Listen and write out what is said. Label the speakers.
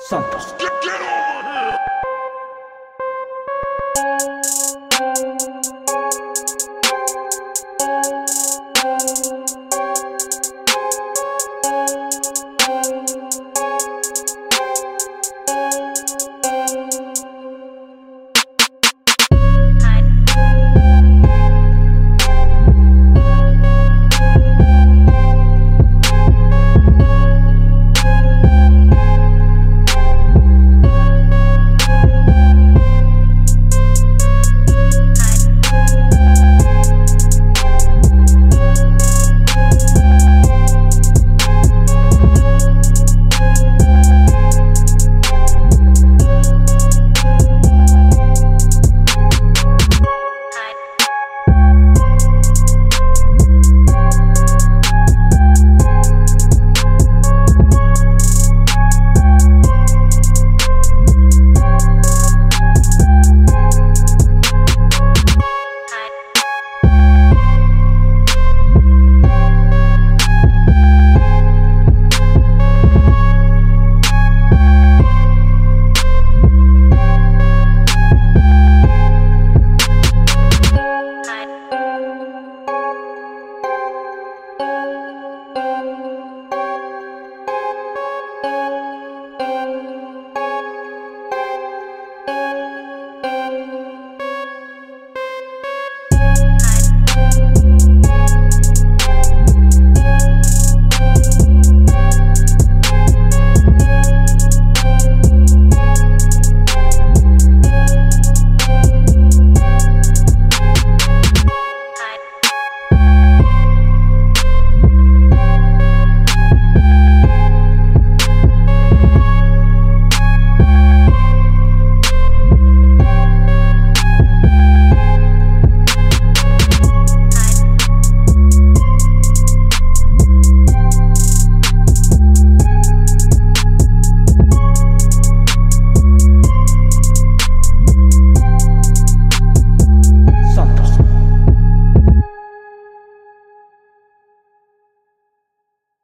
Speaker 1: Santos.